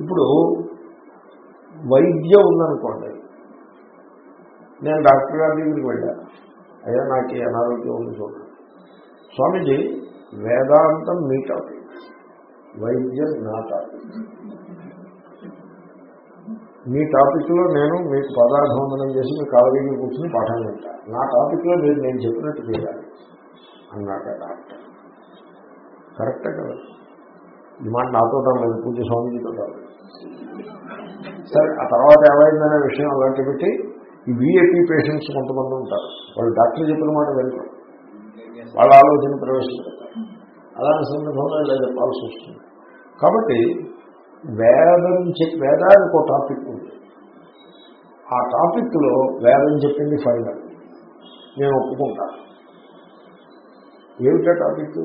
ఇప్పుడు వైద్యం ఉందనుకోండి. నేను డాక్టర్ గారి దగ్గరికి వెళ్ళాను అయ్యా నాకు అనారోగ్యం ఉంది చూడండి స్వామీజీ వేదాంతం మీ టాపిక్. వైద్యం నా టాపిక్. మీ టాపిక్లో నేను మీకు పదార్థవందనం చేసి మీ కాలేజీకి కూర్చుని పాఠం వింటాను నా టాపిక్లో మీరు నేను చెప్పినట్టు చేయాలి అన్నాక డాక్టర్. కరెక్టే కదా. ఈ మాట నాతో పూజ స్వామీజీతో కాదు సరే ఆ తర్వాత ఏమైందనే విషయం అలాంటి పెట్టి ఈ విఐపీ పేషెంట్స్ కొంతమంది ఉంటారు. వాళ్ళు డాక్టర్ చెప్పిన మాట వెళ్ళరు వాళ్ళ ఆలోచన ప్రవేశపెడతారు అలాంటి సందర్భంలో ఇలా చెప్పాల్సి వస్తుంది. కాబట్టి వేదం చెప్పి వేదానికి ఒక టాపిక్ ఉంది. ఆ టాపిక్లో వేదం చెప్పింది ఫైనల్ నేను ఒప్పుకుంటాను ఏమిటా టాపిక్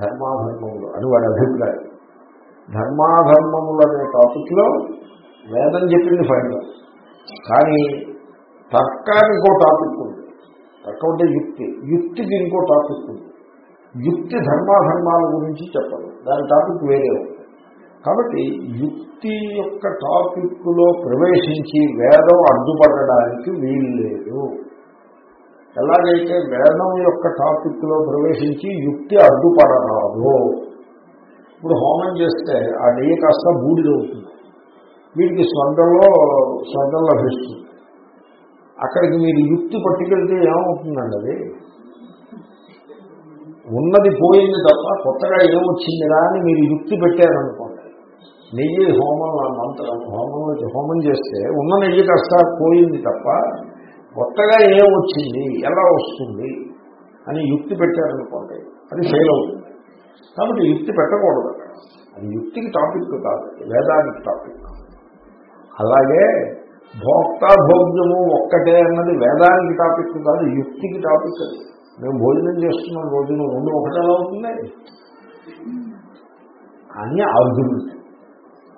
ధర్మాధర్మములు అని వాడి అభిప్రాయం. ధర్మాధర్మములనే అనే టాపిక్లో వేదం చెప్పింది ఫైనల్ కానీ తర్కానికి ఇంకో టాపిక్ ఉంది. తర్కం అంటే యుక్తి. యుక్తికి ఇంకో టాపిక్ ఉంది. యుక్తి ధర్మాధర్మాల గురించి చెప్పదు. దాని టాపిక్ వేరే ఉంది. కాబట్టి యుక్తి యొక్క టాపిక్లో ప్రవేశించి వేదం అడ్డుపడడానికి వీలు లేదు. ఎలాగైతే వేదం యొక్క టాపిక్లో ప్రవేశించి యుక్తి అడ్డుపడరాదు. ఇప్పుడు హోమం చేస్తే ఆ నెయ్యి కాస్త బూడిదవుతుంది వీడికి స్వర్గంలో స్వర్గం లభిస్తుంది. అక్కడికి మీరు యుక్తి పట్టుకెళ్తే ఏమవుతుందండి అది? ఉన్నది పోయింది తప్ప కొత్తగా ఏమొచ్చిందిరా అని మీరు యుక్తి పెట్టారనుకోండి. నెయ్యి హోమం మంత్రం హోమం హోమం చేస్తే ఉన్న నెయ్యి కాస్త పోయింది తప్ప కొత్తగా ఏమొచ్చింది? ఎలా వస్తుంది? అని యుక్తి పెట్టారనుకోండి. అది ఫెయిల్ అవుతుంది. కాబట్టి యుక్తి పెట్టకూడదు. అది యుక్తికి టాపిక్ కాదు వేదానికి టాపిక్ అలాగే భోక్త భోగ్యము ఒక్కటే అన్నది వేదానికి టాపిక్ కాదు యుక్తికి టాపిక్ అది మేము భోజనం చేస్తున్నాం రోజున రెండు ఒకటి ఎలా అవుతుంది? అని ఆర్గ్యుమెంట్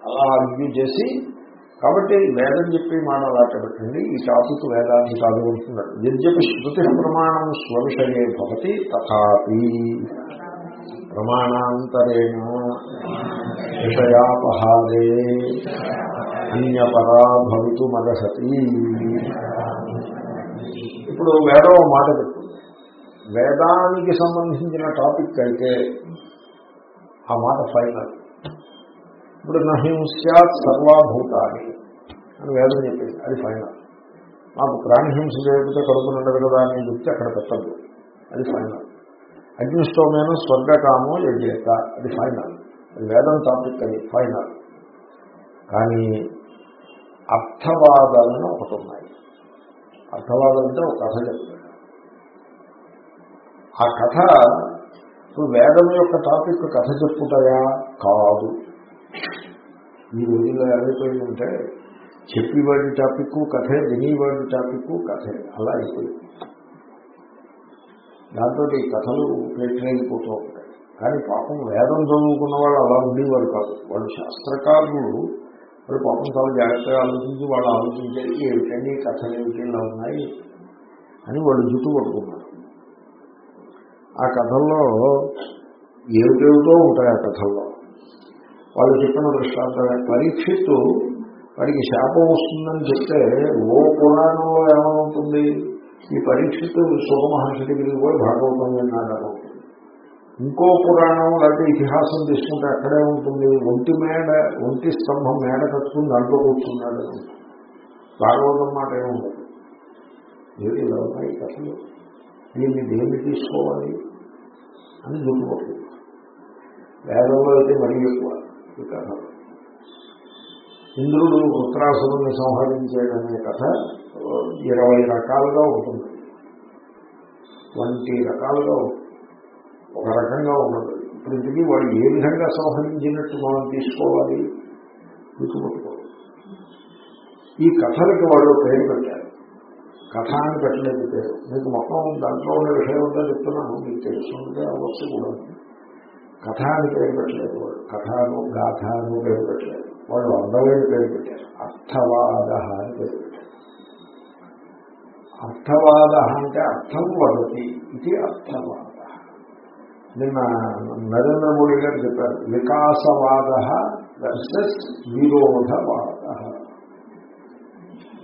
అలా ఆర్గ్యూ చేసి కాబట్టి వేదం చెప్పి మాట అలాంటి పెట్టండి ఈ టాపిక్ వేదాన్ని కాదు ఉంటున్నాడు యద్యపి శృతి ప్రమాణం స్వవిషయే భవతి తథాపి. ప్రమాణాంతరేణ విషయాపహారే అన్యపరా భవితుమర్హతి ఇప్పుడు వేదం మాట చెప్తుంది. వేదానికి సంబంధించిన టాపిక్ అయితే ఆ మాట ఫైనల్. ఇప్పుడు నహింస్యాత్ సర్వాభూతాన్ని అని వేదం చెప్పింది. అది ఫైనల్. మాకు ప్రాణిహింస చేయకపోతే కడుపు ఉండదు కదా అని చెప్తే అక్కడ పెట్టద్దు. అది ఫైనల్. అగ్నిష్టోమైన స్వర్గకామో యజ్ఞత. అది ఫైనల్ వేదం టాపిక్ అది ఫైనల్ కానీ అర్థవాదాలను ఒకటి ఉన్నాయి అర్థవాదం అంటే ఒక కథ చెప్తాడు ఆ కథ ఇప్పుడు వేదం యొక్క టాపిక్ కథ చెప్పుతాయా కాదు. ఈ రోజుల్లో ఏమైపోయిందంటే చెప్పేవాడి టాపిక్ కథే వినేవాడి టాపిక్ కథే. అలా అయిపోయింది. దాంతో ఈ కథలు ప్రేక్షైపోతూ ఉంటాయి. కానీ పాపం వేదం చదువుకున్న వాళ్ళు అలా ఉండేవారు కాదు. వాళ్ళు శాస్త్రకారులు. వాళ్ళు పాపం చాలా జాగ్రత్తగా ఆలోచించి వాళ్ళు ఆలోచించేది ఏమిటండి కథలు ఏమిటి ఇలా ఉన్నాయి అని వాళ్ళు జుట్టు పట్టుకున్నారు. ఆ కథల్లో ఏమిటేమిటో ఉంటాయి ఆ కథల్లో. వాళ్ళు చెప్పిన దృష్టాంతమే పరీక్షిత్తు వాడికి శాపం వస్తుందని చెప్తే ఓ పురాణంలో ఏమవుతుంది ఈ పరీక్షిత్ సుఖమహర్షి దగ్గరికి కూడా భాగవతం విన్నాడు ఇంకో పురాణం లేకపోతే ఇతిహాసం తీసుకుంటే అక్కడే ఉంటుంది. ఒంటి మేడ ఒంటి స్తంభం మేడ కట్టుకుని దాంట్లో కూర్చున్నాడు భాగవతం మాట ఏముండదు ఏది ఇలా ఉన్నాయి కథలు దీన్ని దేన్ని తీసుకోవాలి? అని దుఃఖపడుతుంది వేదంలో అయితే మరీ ఎక్కువ ఈ కథ. ఇంద్రుడు వృత్రాసురుని సంహరించాడనే కథ ఇరవై రకాలుగా ఉంటుంది. ట్వంటీ రకాలుగా ఒక రకంగా ఉండదు. ఇప్పుడు ఇంటికి వాడు ఏ విధంగా సంహరించినట్టు మనం తీసుకోవాలి? గుర్తుపట్టుకోవాలి ఈ కథలకి వాళ్ళు పేరు పెట్టారు. కథ అని పెట్టలేదు పేరు. మీకు మొత్తం దాంట్లో ఉన్న విషయం ఉందా చెప్తున్నాను. మీకు తెలుసుకుంటే అవ్వచ్చు కూడా. కథ అని పేరు పెట్టలేదు వాళ్ళు కథను గాథ అని పేరు పెట్టలేదు. వాళ్ళు అందమైన పేరు పెట్టారు. అర్థవాద అని పేరు అర్థవాద అంటే అర్థం వదతి ఇది అర్థవాద. నిన్న నరేంద్ర మోడీ గారు చెప్పారు వికాసవాద వర్సెస్ విరోధవాద.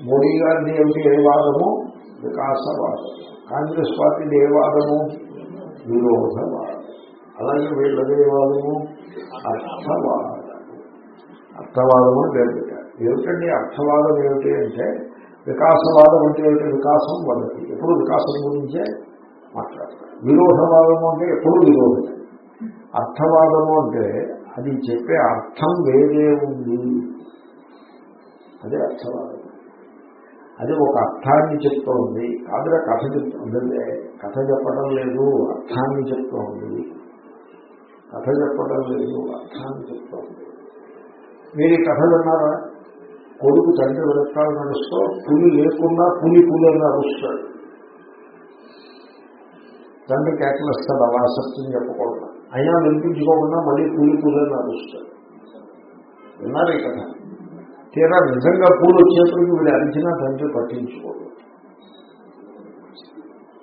మోడీ గారిది ఏమిటి ఏ వాదము? వికాసవాదము కాంగ్రెస్ పార్టీది ఏ వాదము? విరోధవాదం. అలాగే వీళ్ళదే ఏ వాదము? అర్థవాదము అర్థవాదము పేరు పెట్టారు. ఏమిటండి అర్థవాదం ఏమిటి అంటే వికాసవాదం అంటే ఏమిటి? వికాసం వదతి ఎప్పుడు వికాసం గురించే మాట్లాడతారు. విరోధవాదము అంటే ఎప్పుడు విరోధం? అర్థవాదము అంటే అది చెప్పే అర్థం వేరే ఉంది. అదే అర్థవాదం. అది ఒక అర్థాన్ని చెప్తోంది. కాదురా కథ చెప్తుందంటే కథ చెప్పడం లేదు అర్థాన్ని చెప్తోంది. కథ చెప్పడం లేదు అర్థాన్ని చెప్తోంది. మీరు ఈ కథ విన్నారా? కొడుకు తండ్రి వెనకాల నడుస్తూ పులి లేకున్నా పులి పులి అని అరుస్తాడు తండ్రి కేకలిస్తాడు అలా సత్యం చెప్పకూడదు. అయినా వినిపించుకోకుండా మళ్ళీ పులి పులి అని అరుస్తాడు విన్నారు ఈ కథ తీరా నిజంగా పూలు వచ్చేప్పటికి వీడు అరిచినా తండ్రి పట్టించుకోడు.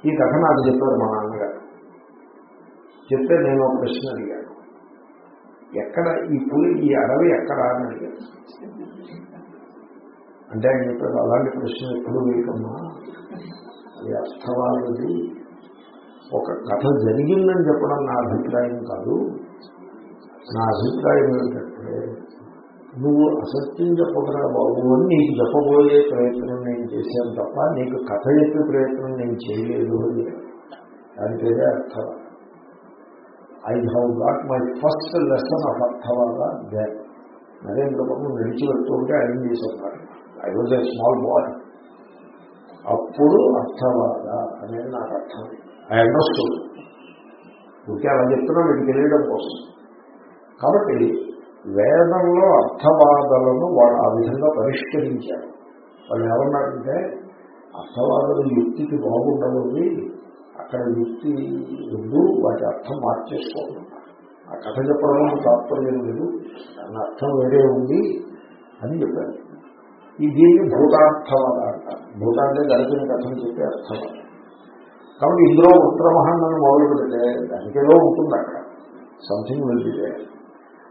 ఈ కథ నాకు చెప్పారు మా నాన్నగారు. చెప్తే నేను ఒక ప్రశ్న అడిగాను. ఎక్కడ ఈ పులి ఈ అడవి ఎక్కడ అని అడిగాను. అంటే ఆయన చెప్పారు అలాంటి ప్రశ్న ఎప్పుడు వేయకమ్మా అది అర్థమైనది ఒక కథ జరిగిందని చెప్పడం నా అభిప్రాయం కాదు. నా అభిప్రాయం ఏంటంటే నువ్వు అసత్యం చెప్పకుండా బాబు అని నీకు చెప్పబోయే ప్రయత్నం నేను చేశాను తప్ప నీకు కథ చెప్పే ప్రయత్నం నేను చేయలేదు అని దాని పేరే I have got my first lesson of అర్థవాద దే నరేంద్ర బాబు నడిచి వెళ్తుంటే ఆయన చేసేవాడు I was a small boy అప్పుడు అర్థవాద అనేది నాకు అర్థం. ఐ అండర్స్టూడ్ ఇంకే అలా చెప్తున్నా మీకు తెలియడం కోసం. కాబట్టి వేదంలో అర్థవాదాలను వాడు ఆ విధంగా పరిష్కరించారు వాళ్ళు ఏమన్నారంటే అర్థవాదులు యుక్తికి బాగుండదు అక్కడ యుక్తి వద్దు వాటి అర్థం మార్చేసుకోవడం ఆ కథ చెప్పడంలో తాత్పర్యం లేదు. దాని అర్థం వేరే ఉంది అని చెప్పారు. ఈ దీన్ని భూతార్థవాద అంటారు భూత అంటే జరిగిన కథం చెప్పే అర్థవాదం కాబట్టి ఇందులో ఉత్తరమహాన్ని మొదలు పెడితే దానికేదో ఉంటుంది అక్కడ సంథింగ్ వెళ్ళితే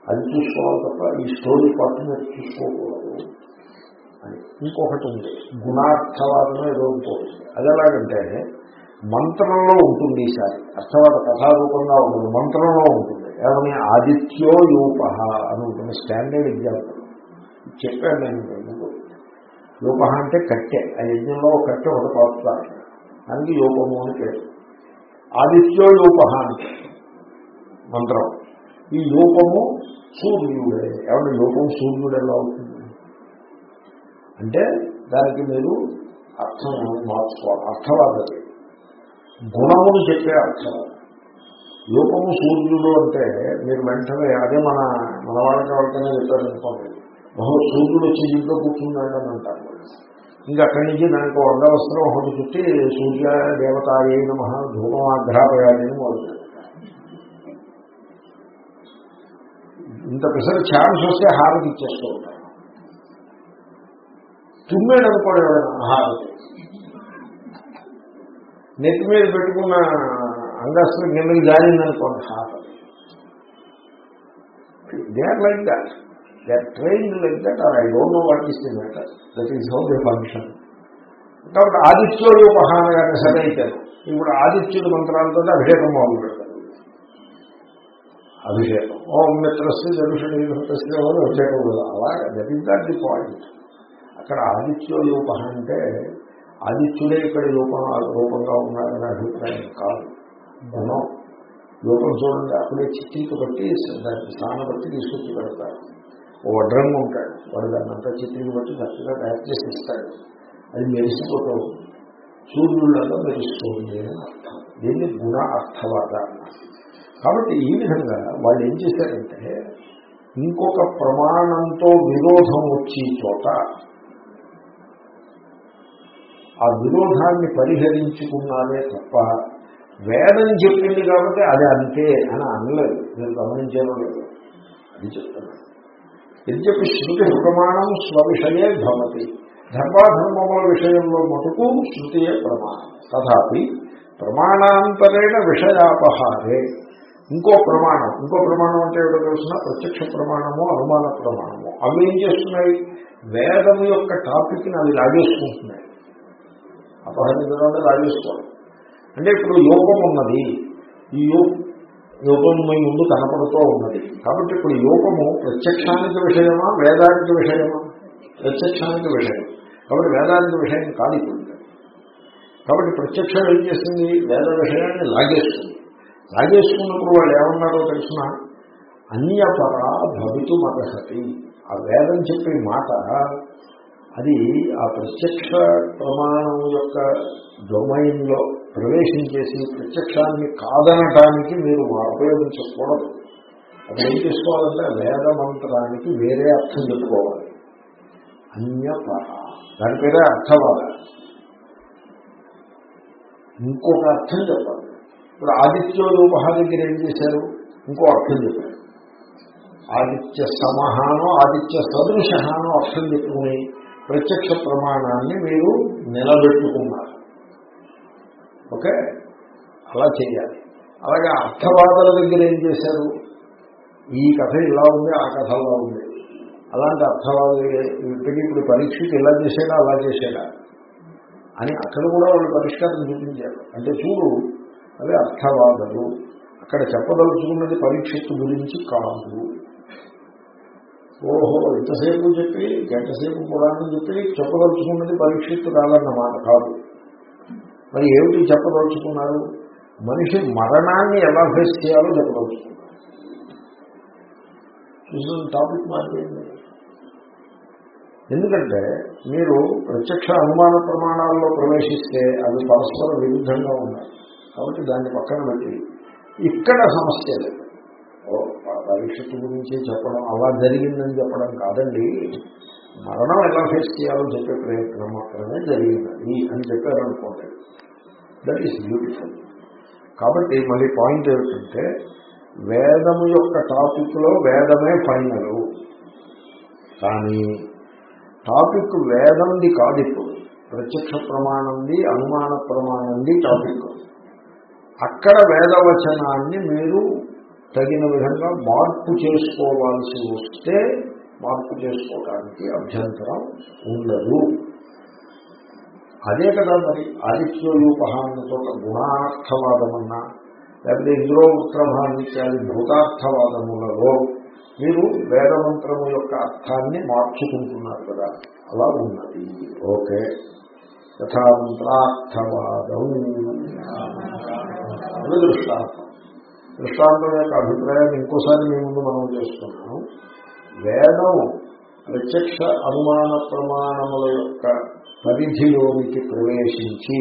అది చూసుకోవాలి తప్ప ఈ స్టోరీ పార్ట్ మీరు చూసుకోకూడదు అని. ఇంకొకటి ఉంది. గుణార్థవాదం ఏదో ఉంటుంది. అది ఎలాగంటే మంత్రంలో ఉంటుంది ఈసారి అర్థవాద కథారూపంగా ఉంటుంది. మంత్రంలో ఉంటుంది. ఏమని? ఆదిత్యో యూప అని ఉంటుంది. స్టాండర్డ్ ఎగ్జాంపుల్ చెప్పాను నేను. యూప అంటే కట్టె. ఆ యజ్ఞంలో ఒక కట్టె ఒకటి పాపుతారు దానికి యోపము అని పేరు. ఆదిత్యో యూప అంటే మంత్రం. ఈ యూపము సూర్యుడే. ఏమన్నా యూపం సూర్యుడు ఎలా అవుతుంది? అంటే దానికి మీరు అర్థం మార్చుకోవాలి అర్థవాదది గుణమును చెప్పే అర్థం. యూపము సూర్యుడు అంటే మీరు వెంటనే అదే మన మన వాళ్ళకి వాళ్ళకనే చెప్పారనుకోండి. బహు సూర్యుడు వచ్చి ఇంట్లో కూర్చున్నాడు అని అంటారు ఇంకా అక్కడి నుంచి దానికి వంద వస్త్రం ఒకటి చుట్టి సూర్య దేవత అయిన మహా ధూమమాఘ్రాపయాలని మొదలు ఇంత పిసర ఛాన్స్ వస్తే హారతి ఇచ్చేస్తూ ఉంటారు తుమ్మేడు అనుకోడు ఎవరైనా హారతి. నెత్తి మీద పెట్టుకున్న అంగస్త్రం కిందకి జారిందనుకోండి హారతి. They are like that they are trained like that are I don't know what is the matter that is how they function కాబట్టి ఆదిత్యుడు మహాన గారిని సరే అయితారు ఇప్పుడు ఆదిత్యుడి మంత్రాలతో అభిషేకం మొదలు పెడతారు అభిషేకం. ఓం మిత్రస్య జరుషుడు అభిషేకం అలాగే that is that the point అక్కడ ఆదిత్య రూప అంటే ఆదిత్యుడే ఇక్కడ రూపం రూపంగా ఉన్నారనే అభిప్రాయం కాదు. గుణం రూపం చూడండి అప్పుడే చిత్రీకి బట్టి దాన్ని స్థానం బట్టి తీసుకొచ్చి పెడతారు. ఓ వడ్రంగా ఉంటాడు. వాడు దాన్ని అంతా చిత్రీకి బట్టి చక్కగా తయారు చేసి ఇస్తాడు. అది మెరిసిపోతూ ఉంటుంది సూర్యులలో మెరుస్తుంది అని అర్థం. దీన్ని గుణ అర్థవాద కాబట్టి ఈ విధంగా వాళ్ళు ఏం చేశారంటే ఇంకొక ప్రమాణంతో విరోధం వచ్చే చోట ఆ విరోధాన్ని పరిహరించుకున్నానే తప్ప వేదం చెప్పింది కాబట్టి అది అంతే అని అనలేదు. నేను గమనించాను లేదు అది చెప్తున్నాను యద్యపి శృతి ప్రమాణం స్వవిషయే భవతి. ధర్మాధర్మముల విషయంలో మటుకు శృతియే ప్రమాణం. తథాపి ప్రమాణాంతరేణ విషయాపహారే. ఇంకో ప్రమాణం. ఇంకో ప్రమాణం అంటే ఏదో తెలిసిన? ప్రత్యక్ష ప్రమాణము అనుమాన ప్రమాణము. అవి ఏం చేస్తున్నాయి? వేదం యొక్క టాపిక్ని అవి లాగేసుకుంటున్నాయి. అపహరించడం అంటే లాగేసుకోవాలి అంటే ఇప్పుడు యోగం ఉన్నది. ఈ యోగ యోగం మీ ముందు కనపడుతూ ఉన్నది. కాబట్టి ఇప్పుడు యోగము ప్రత్యక్షానికి విషయమా వేదానికి విషయమా? ప్రత్యక్షానికి విషయం. కాబట్టి వేదానికి విషయం కాదు ఇప్పుడు. కాబట్టి ప్రత్యక్షం ఏం చేస్తుంది? వేద విషయాన్ని లాగేస్తుంది. లాగేసుకున్నప్పుడు వాళ్ళు ఏమన్నారో తెలిసిన? అన్యపరా భవితు మరహతి ఆ వేదం చెప్పే మాట అది ఆ ప్రత్యక్ష ప్రమాణం యొక్క డొమైన్లో ప్రవేశించేసి ప్రత్యక్షాన్ని కాదనటానికి మీరు ఉపయోగించకూడదు అది ఏం చేసుకోవాలంటే వేద మంత్రానికి వేరే అర్థం చెప్పుకోవాలి. అన్యపర. దాని పేరే అర్థవాద. ఇంకొక అర్థం చెప్పాలి. ఇప్పుడు ఆదిత్యోపహ దగ్గర ఏం చేశారు? ఇంకో అర్థం చెప్పారు. ఆదిత్య సమహానో ఆదిత్య సదృశహానో అర్థం చెప్పుకుని ప్రత్యక్ష ప్రమాణాన్ని మీరు నిలబెట్టుకున్నారు. ఓకే? అలా చేయాలి అలాగే అర్థవాదుల దగ్గర ఏం చేశారు? ఈ కథ ఇలా ఉంది ఆ కథ అలా ఉంది. అలాంటి అర్థవాదులు ఇప్పటికీ ఇప్పుడు పరీక్షకి ఇలా చేశాడా అలా చేశాడా? అని అక్కడ కూడా వాళ్ళు పరిష్కారం చూపించారు. అంటే చూడు అవి అర్థవాదులు. అక్కడ చెప్పదలుచుకున్నది పరీక్షకు గురించి కాదు. ఓహో ఇంతసేపు చెప్పి గంటసేపు పురాణం చెప్పి చెప్పదలుచుకున్నది పరీక్షిత్తు కాదన్నమాట కాదు. మరి ఏమిటి చెప్పదలుచుకున్నారు? మనిషి మరణాన్ని ఎలా ఫేస్ చేయాలో చెప్పదలుచుకున్నారు. చూసిన టాపిక్ మారిపోయింది ఎందుకంటే మీరు ప్రత్యక్ష అనుమాన ప్రమాణాల్లో ప్రవేశిస్తే అవి పరస్పర విరుద్ధంగా ఉన్నాయి కాబట్టి దాన్ని పక్కన పెట్టి ఇక్కడ సమస్య లేదు. భవిష్యత్తు గురించి చెప్పడం అలా జరిగిందని చెప్పడం కాదండి. మరణం ఎలా ఫేస్ చేయాలో చెప్పే ప్రయత్నం మాత్రమే జరిగినది అని చెప్పారనుకోండి దట్ ఈస్ బ్యూటిఫుల్ కాబట్టి మళ్ళీ పాయింట్ ఏమిటంటే వేదము యొక్క టాపిక్లో వేదమే ఫైనల్ కానీ టాపిక్ వేదంది కాదు ఇప్పుడు. ప్రత్యక్ష ప్రమాణంది అనుమాన ప్రమాణంది టాపిక్ అక్కడ వేదవచనాన్ని మీరు తగిన విధంగా మార్పు చేసుకోవాల్సి వస్తే మార్పు చేసుకోవడానికి అభ్యంతరం ఉండదు. అదే కదా మరి ఆదిత్యోయూపహానంతో గుణార్థవాదమన్నా లేకపోతే ఇంద్రో ఉత్తరభానిత్యాది భూతార్థవాదములలో మీరు వేదమంత్రము యొక్క అర్థాన్ని మార్చుకుంటున్నారు కదా. అలా ఉన్నది. ఓకే. యథామంత్రార్థవాదం దృష్టాంతం దృష్టాంతం యొక్క అభిప్రాయాన్ని ఇంకోసారి మీ ముందు మనం చేస్తున్నాము వేదం ప్రత్యక్ష అనుమాన ప్రమాణముల యొక్క పరిధిలోనికి ప్రవేశించి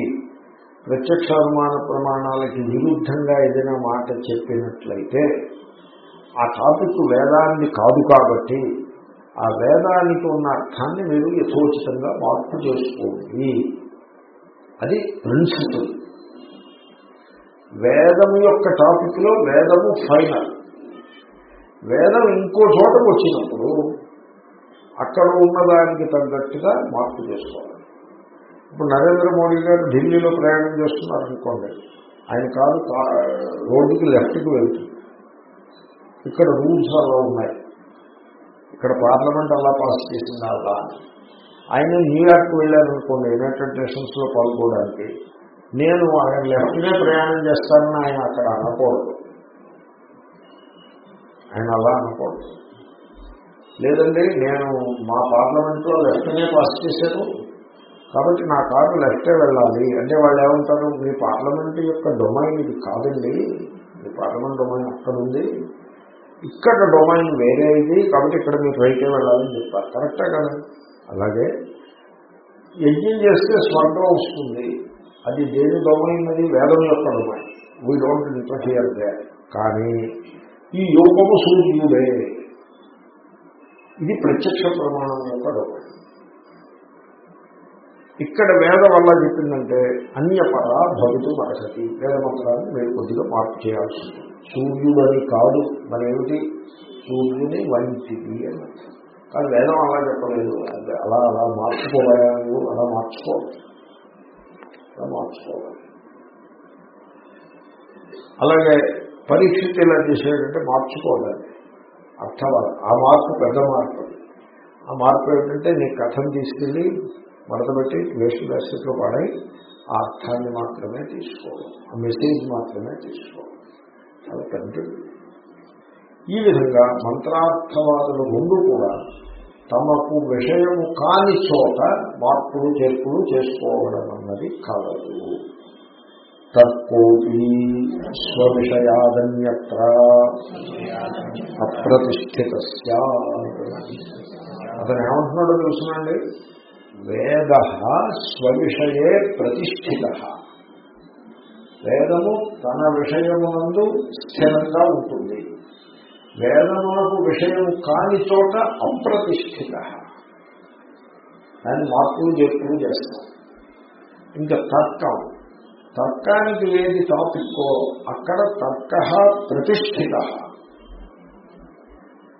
ప్రత్యక్ష అనుమాన ప్రమాణాలకి విరుద్ధంగా ఏదైనా మాట చెప్పినట్లయితే ఆ టాపిక్ వేదాన్ని కాదు కాబట్టి ఆ వేదానికి ఉన్న అర్థాన్ని మీరు యథోచితంగా మార్పు చేసుకోండి. అది ప్రిన్సిపల్ వేదం యొక్క టాపిక్లో వేదము ఫైనల్. వేదం ఇంకో చోటకు వచ్చినప్పుడు అక్కడ ఉన్నదానికి తగ్గట్టుగా మార్పు చేసుకోవాలి. ఇప్పుడు నరేంద్ర మోడీ గారు ఢిల్లీలో ప్రయాణం చేస్తున్నారు అనుకోండి ఆయన కాదు రోడ్డుకి లెఫ్ట్కి వెళ్తుంది. ఇక్కడ రూల్స్ అలా ఉన్నాయి. ఇక్కడ పార్లమెంట్ అలా పాస్ చేసింది అలా. ఆయన న్యూయార్క్ వెళ్ళారనుకోండి యునైటెడ్ నేషన్స్లో పాల్గొనడానికి నేను ఆయన లెఫ్ట్నే ప్రయాణం చేస్తానని ఆయన అక్కడ అనకూడదు. ఆయన అలా అనకూడదు. లేదండి నేను మా పార్లమెంట్లో లెఫ్ట్నే పాస్ చేశాను. కాబట్టి నా కారు లెఫ్టే వెళ్ళాలి. అంటే వాళ్ళు ఏమంటారు మీ పార్లమెంట్ యొక్క డొమైన్ ఇది కాదండి. మీ పార్లమెంట్ డొమైన్ అక్కడ ఉంది. ఇక్కడ డొమైన్ వేరే ఇది. కాబట్టి ఇక్కడ మీరు రైతే వెళ్ళాలని చెప్పారు. కరెక్టే కదా? అలాగే యజ్ఞం చేస్తే స్వర్గం వస్తుంది. అది దేని డొమైన్ అది వేదం యొక్క domain we don't interfere they కానీ ఈ యోగము సూర్యుడే. ఇది ప్రత్యక్ష ప్రమాణం యొక్క డొమైన్ ఇక్కడ వేదం వల్ల చెప్పిందంటే అన్యపర భవితు మరసతి వేదమంత్రాన్ని మీరు కొద్దిగా మార్పు చేయాల్సి ఉంటుంది. సూర్యుడని కాదు మరేమిటి? సూర్యుని వంటిది అని కానీ వేదం అలా చెప్పలేదు. అలా అలా మార్చుకోవాలి అలా మార్చుకోవాలి. మార్చుకోవాలి అలాగే పరీక్షిత్ ఎలా చేసేటంటే మార్చుకోవాలి. అర్థవాలి ఆ మార్పు పెద్ద మార్పు. ఆ మార్పు ఏంటంటే నీ కథను తీసుకెళ్ళి మడతబెట్టి వేస్ట్ బ్యాస్కెట్లో పడాయి. ఆ అర్థాన్ని మాత్రమే తీసుకోవాలి. ఆ మెసేజ్ మాత్రమే తీసుకోవాలి. చాలా పెద్దది. ఈ విధంగా మంత్రార్థవాదులు ముందు కూడా తమకు విషయము కాని చోట మార్పులు చేర్పులు చేసుకోవడం అన్నది కలదు. తత్కోపి స్వవిషయాదన్యత్ర అప్రతిష్ఠిత అతను ఏమంటున్నాడో తెలుసునండి? వేద స్వవిషయే ప్రతిష్ఠిత. వేదము తన విషయమునందు స్థిరంగా ఉంటుంది. వేదములకు విషయం కాని చోట అప్రతిష్ఠిత. దాన్ని మార్పులు చెప్పులు చేస్తాం. ఇంకా తర్కం. తర్కానికి ఏది టాపిక్కో అక్కడ తర్క ప్రతిష్ఠిత.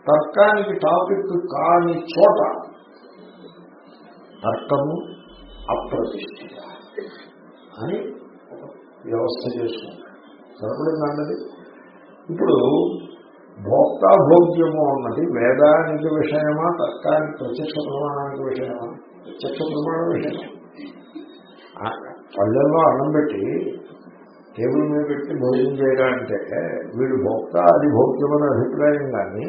తర్కానికి టాపిక్ కాని చోట తర్కము అప్రతిష్ఠిత అని వ్యవస్థ చేసుకుంటాం సరిపడిందన్నది ఇప్పుడు భోక్తాభోగ్యము అన్నది వేదానికి విషయమా తర్కానికి ప్రత్యక్ష ప్రమాణానికి విషయమా? ప్రత్యక్ష ప్రమాణ విషయం పల్లెల్లో అన్నం పెట్టి టేబుల్ మీద పెట్టి భోజనం చేయడం అంటే వీడు భోక్త అది భోగ్యమనే అభిప్రాయం కానీ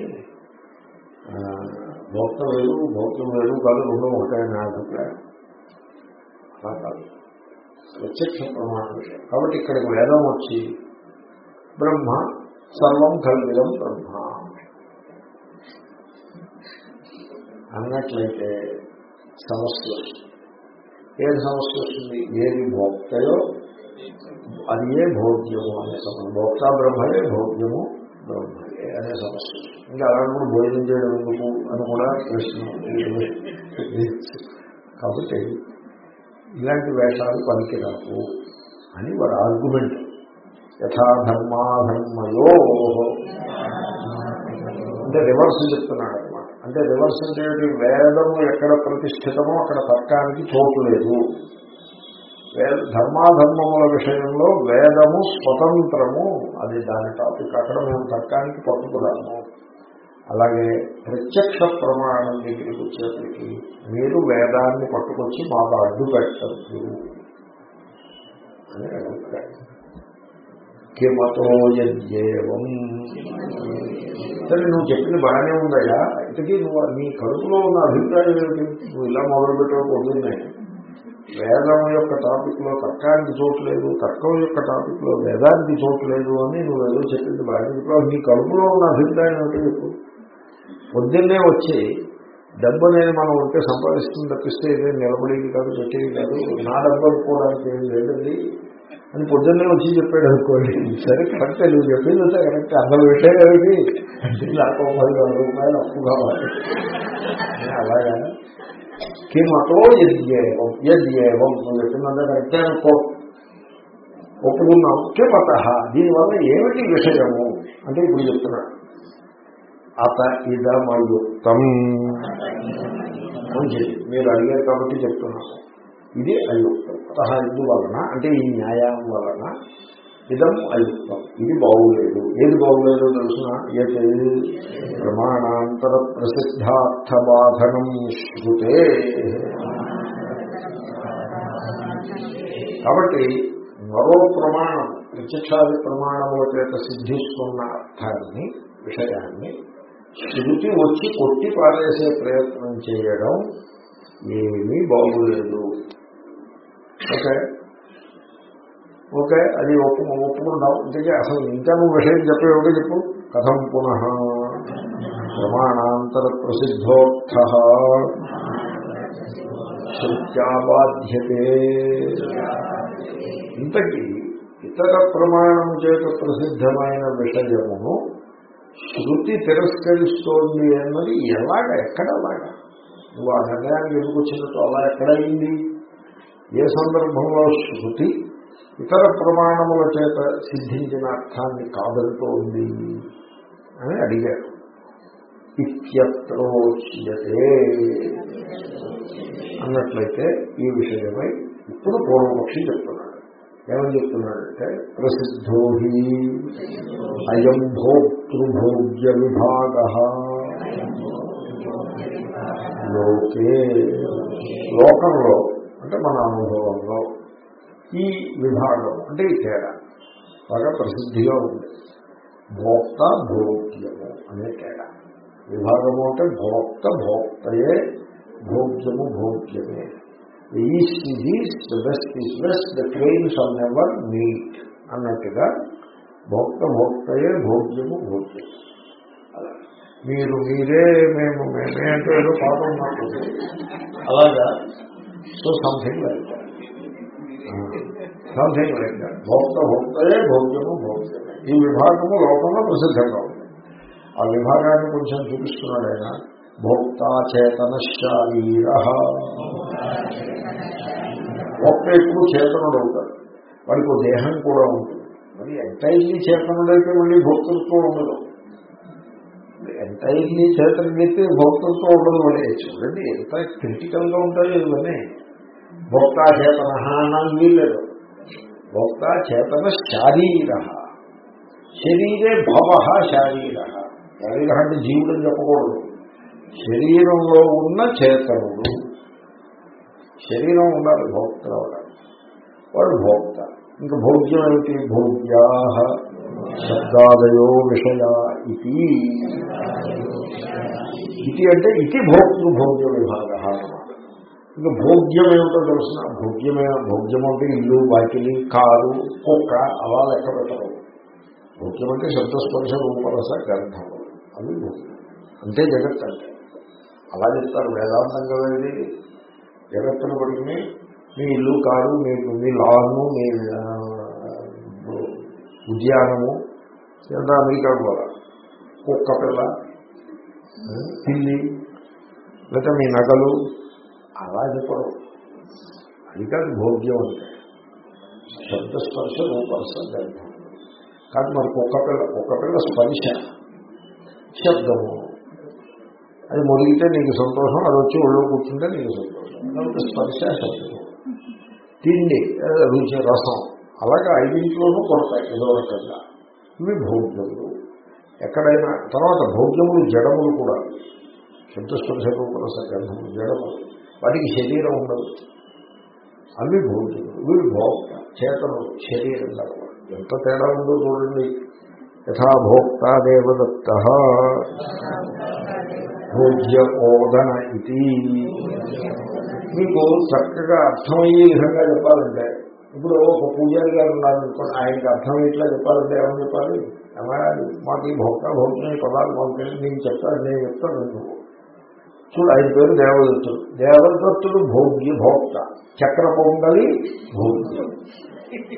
భోక్త వేరు భోక్తం వేరు కాదు రెండు ఒకటే నా అభిప్రాయం. అలా కాదు. ప్రత్యక్ష ప్రమాణ విషయం. కాబట్టి ఇక్కడికి వేదం వచ్చి బ్రహ్మ సర్వం కల్విదం బ్రహ్మ. అన్నట్లయితే సమస్య ఏది సమస్య వస్తుంది? ఏది భోక్తయో అది ఏ భోగ్యము అనే సమస్య. భోక్త బ్రహ్మయే భోగ్యము బ్రహ్మయే అనే సమస్య ఇంకా అలాంటి భోజనం చేయడం ఎందుకు అని కూడా ప్రశ్న కాబట్టి ఇలాంటి వేషాలు పనికిరావు అని వారి ఆర్గ్యుమెంట్ యథాధర్మాధర్మయో అంటే రివర్స్ చెప్తున్నాడు అనమాట అంటే రివర్స్ అంటే వేదము ఎక్కడ ప్రతిష్ఠితమో అక్కడ తర్కానికి చోటు లేదు. ధర్మాధర్మముల విషయంలో వేదము స్వతంత్రము అది దాని టాపిక్. అక్కడ మేము తర్కానికి పట్టుకురాము అలాగే ప్రత్యక్ష ప్రమాణం దగ్గరికి వచ్చేప్పటికీ మీరు వేదాన్ని పట్టుకొచ్చి మాకు అడ్డు పెట్టద్దు అని అభిప్రాయం. కిమతో యజ్ఞేవం సరే నువ్వు చెప్పింది బాగానే ఉందయ్యా. ఇంతకీ నువ్వు నీ కడుపులో ఉన్న అభిప్రాయం ఏమిటి? నువ్వు ఇలా మొదలుపెట్టావు పొద్దున్నే వేదం యొక్క టాపిక్లో తర్కానికి చోటు లేదు తర్కం యొక్క టాపిక్లో వేదానికి చోటు అని నువ్వు ఏదో చెప్పింది బాగానే చెప్పావు నీ కడుపులో ఉన్న అభిప్రాయం ఏమిటి చెప్పు. పొద్దున్నే వచ్చి డబ్బు అనేది మనం ఉంటే సంపాదిస్తుంది తప్పిస్తే ఇదే నిలబడేది కాదు పెట్టేది కాదు. నా డబ్బు అనుకోవడానికి ఏం లేదండి. అని పొద్దున్నే వచ్చి చెప్పాడు అనుకోండి. సరే కరెక్ట్ నువ్వు చెప్పింది వస్తే కరెక్ట్. అసలు విషయం ఏమిటి నాకు పది రూపాయలు అప్పు కావాలి. అలాగా? కిమతో యజ్ఞేవం యజ్ఞేవం నువ్వు చెప్పిందంటే కరెక్టే అనుకో. ఒప్పుకున్నాం. కిమత. దీనివల్ల ఏమిటి విషయము? అంటే ఇప్పుడు చెప్తున్నాడు అత ఇదమయుక్తం. మంచిది. మీరు అడిగారు కాబట్టి చెప్తున్నాను ఇది అయుక్తం అత అంటే ఈ న్యాయం వలన ఇదం అయుక్తం ఇది బాగులేదు. ఏది బాగులేదు తెలుసిన? ఏది ప్రమాణాంతర ప్రసిద్ధార్థబాధనం శృతే కాబట్టి మరో ప్రమాణం ప్రత్యక్షాది ప్రమాణముల చేత సిద్ధిస్తున్న అర్థాన్ని విషయాన్ని శృతి వచ్చి కొట్టి పారేసే ప్రయత్నం చేయడం ఏమీ బాగులేదు. ఓకే ఓకే అది ఒప్పు ఒప్పుకుంటాం ఇంతకీ అసలు ఇంకా నువ్వు విషయం చెప్పేవిగా చెప్పు కథం పునః ప్రమాణాంతర ప్రసిద్ధోర్థ శృత్యాబాధ్యతే ఇంతకీ ఇతర ప్రమాణం చేత ప్రసిద్ధమైన విషయమును శృతి తిరస్కరిస్తోంది అన్నది ఎలాగ ఎక్కడ అలాగా? నువ్వు ఆ నిర్ణయానికి ఎందుకు వచ్చినట్టు అలా ఎక్కడైంది? ఏ సందర్భంలో శృతి ఇతర ప్రమాణముల చేత సిద్ధించిన అర్థాన్ని కాదంటోంది అని అడిగారు ఇత్యత్రోచ్యతే అన్నట్లయితే ఈ విషయమై ఇప్పుడు పూర్వపక్షి చెప్తున్నాడు. ఏమని చెప్తున్నాడంటే ప్రసిద్ధో హి అయం భోక్తృభోగ్య విభాగ లోకే లోకంలో అంటే మన అనుభవంలో ఈ విభాగం అంటే ఈ తేడా బాగా ప్రసిద్ధిగా ఉంది. భోక్త భోగ్యము అనే తేడా. విభాగము అంటే భోక్త భోక్తయే భోగ్యము భోగ్యమే. East is east the west is west the trains are never meet అన్నట్టుగా భోక్త భోక్తయే భోగ్యము భోగ్యం అలా. మీరు మీరే మేము మేమే అంటే ఏదో పాపం నాకు అలాగా? So something like something like భోక్త భోక్తయే భోగ్యము భోగ్యమే ఈ విభాగము లోకంలో ప్రసిద్ధంగా ఉంది ఆ విభాగాన్ని కొంచెం చూపిస్తున్నాడు ఆయన భోక్తా చేతన శారీర భోక్త ఎప్పుడు చేతనుడు అవుతాడు వాడికి ఒక దేహం కూడా ఉంటుంది మరి ఎంటైర్లీ చేతనుడైతే మళ్ళీ భోక్తృత్వం ఉండదు ఎంటైర్లీ చేతనుడైతే భోక్తృత్వం ఉండదు మళ్ళీ చూడండి ఎంత క్రిటికల్గా ఉంటాయో ఇవన్నీ భోక్తా చేతన అన్నాను వీల్లేదు. భోక్తా చేతన శారీర. శరీరే భవ శారీర. శారీర అంటే జీవుడు చెప్పకూడదు. శరీరంలో ఉన్న చేతనుడు శరీరం ఉండాలి భోక్త వాడు భోక్త. ఇంకా భోగ్యం ఏమిటి భోగ్యా శబ్దాదయో విషయ ఇది ఇది అంటే ఇది భోక్తృ భోగ్య విభాగ. ఇంకా భోగ్యం ఏమిటో తెలిసిన భోగ్యమే భోగ్యం అంటే ఇల్లు వాకిలి కారు కుక్క అలా లెక్క పెట్టడం భోగ్యం అంటే శబ్దస్పర్శ రూపరస గ్రంథం అవి అంటే జగత్ అంటే అలా చెప్తారు వేదాంతం కదా ఇది. జగత్తును పడుకుని మీ ఇల్లు కారు మీ మీ లాను మీ ఉద్యానము. లేదా అమెరికా కూడా. కుక్క పిల్ల పిల్లి లేకపోతే మీ నగలు అలా చెప్పడం అది కాదు భోగ్యం అంటే. శబ్దస్పర్శ రూపర్శ గంధం కాదు మరి కుక్క పిల్ల కుక్క పిల్ల స్పర్శ. శబ్దము. అది మొదలితే నీకు సంతోషం అది వచ్చి ఒళ్ళో కూర్చుంటే నీకు సంతోషం. కాబట్టి స్పర్శ శబ్దము. తిండి రుచి రసం. అలాగే ఐదింట్లోనూ కొడతాయి ఏదో రకంగా. ఇవి భోగ్యములు. ఎక్కడైనా తర్వాత భోగ్యములు జడములు కూడా. శబ్దస్పర్శ రూపరస గంధములు జడములు వాటికి శరీరం ఉండదు. అవి భోగ్యములు ఇవి భోక్త చేతను శరీరం కలవాడు. ఎంత తేడా ఉందో చూడండి. యథా భోక్త దేవదత్త. భోజ్య ఓదన ఇది మీకు చక్కగా అర్థమయ్యే విధంగా చెప్పాలంటే ఇప్పుడు ఒక పూజారి గారు ఉన్నారనుకోండి ఆయనకి అర్థమయ్యేట్లా చెప్పాలంటే ఏమని చెప్పాలి? ఏమయ్యా మాకు ఈ భోక్త భోగ్యం పదాలు మాకు నేను చెప్తాను నేను చెప్తాను. నువ్వు చూడు ఆయన పేరు దేవదత్తుడు. దేవదత్తుడు భోగ్య భోక్త. చక్ర పొంగలి భోగ్యం.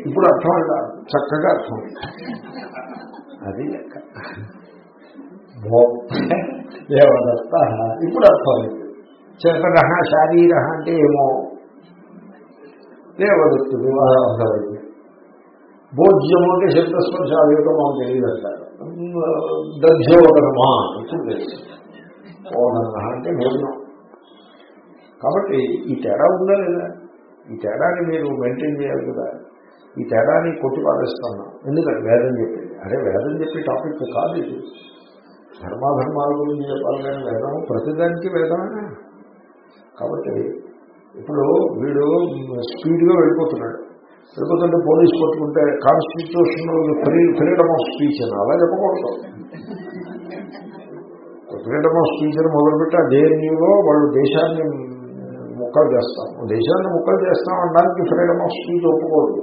ఇప్పుడు అర్థమైందా చక్కగా అర్థమైంది అది లెక్క. భోక్త దేవదత్త. ఇప్పుడు అర్థమైంది చేతన శారీర అంటే ఏమో? దేవదత్తుడు అర్థమైంది భోజ్యము అంటే శబ్దస్పర్శ అవేదో మాకు తెలియదు అంటారు దధ్యోదనమా ఇప్పుడు అంటే భోజనం కాబట్టి ఈ తేడా ఉందా లేదా? ఈ తేడాని మీరు మెయింటైన్ చేయాలి కదా. ఈ తేడాని కొట్టి పారేస్తాను ఎందుకంటే వేదం చెప్పింది. అరే వేదం చెప్పే టాపిక్ కాదు ఇది. ధర్మాధర్మాల గురించి చెప్పాలి కానీ వేదం ప్రతిదానికి వేదమే కాబట్టి ఇప్పుడు వీడు స్పీడ్గా వెళ్ళిపోతున్నాడు. వెళ్ళిపోతుంటే పోలీస్ పట్టుకుంటే constitution free freedom of speech అని అలా చెప్పకూడదు. ఫ్రీడమ్ ఆఫ్ స్పీచ్ అని మొదలుపెట్టి ఆ జేఎన్యూలో వాళ్ళు దేశాన్ని ముక్కలు చేస్తాం. దేశాన్ని ముక్కలు చేస్తాం అనడానికి ఫ్రీడమ్ ఆఫ్ స్పీచ్ ఒప్పుకోదు.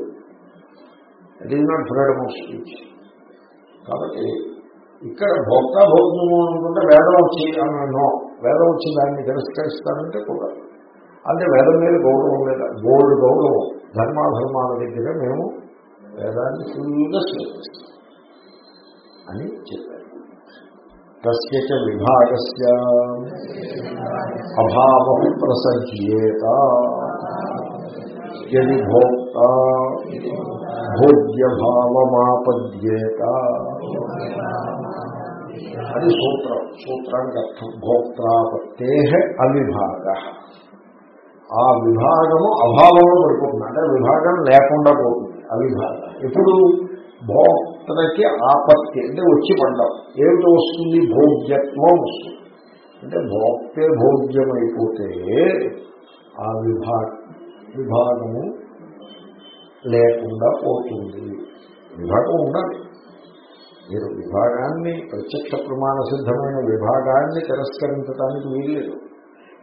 It is not freedom of speech. కాబట్టి ఇక్కడ భోక్త భోజనము అనుకుంటే వేదం వచ్చి అన్నో వేదం వచ్చి దాన్ని తిరస్కరిస్తానంటే కూడా. అంటే వేదం మీద గౌరవం లేదా గోల్డ్ గౌరవం. ధర్మాధర్మాల దగ్గర మేము వేదాన్ని ఫుల్గా స్వీకరిస్తాం. అని చెప్పారు. తస్య చ విభాగస్య అభావ ప్రసజ్యేత యది భోక్త భోగ్యభావమాపద్యేత అది సూత్రం సూత్రానికి అర్థం భోక్తాపత్తే అవిభాగ। ఆ విభాగము అభావంలో పడిపోతుంది అంటే విభాగం లేకుండా పోతుంది అవిభాగ. ఇప్పుడు భోక్తకి ఆపత్తి అంటే వచ్చి పడ్డాం. ఏమిటి వస్తుంది? భోగ్యత్వం వస్తుంది. అంటే భోక్తే భోగ్యమైపోతే ఆ విభా విభాగము లేకుండా పోతుంది. విభాగం ఉండాలి. మీరు విభాగాన్ని ప్రత్యక్ష ప్రమాణ సిద్ధమైన విభాగాన్ని తిరస్కరించడానికి వీల్లేదు.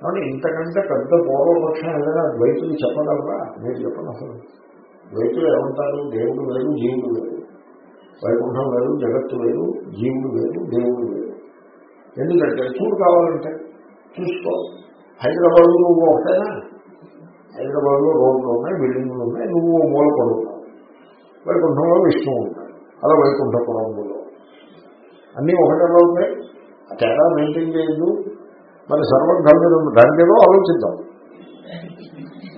కాబట్టి ఇంతకంటే పెద్ద పూర్వపక్షం ఏదైనా ద్వైతులు చెప్పగలరా? మీరు చెప్పండి అసలు ద్వైతులు ఏమంటారు? దేవుడు లేదు జీవుడు లేదు వైకుంఠం వేరు జగత్తు వేరు జీవుడు వేరు దేవుడు వేరు. ఎందుకంటే చూడు కావాలంటే చూసుకో. హైదరాబాద్లో నువ్వు ఒకటేనా? హైదరాబాద్లో రోడ్లు ఉన్నాయి బిల్డింగ్లు ఉన్నాయి నువ్వు మూల పడుతున్నావు వైకుంఠంలో విష్ణువు ఉంటాడు. అలా వైకుంఠపురంలో. అన్నీ ఒకటే ఉన్నాయి. తేడా మెయింటైన్ చేయదు మరి సర్వం కలిగడం దానికేదో ఆలోచిద్దాం.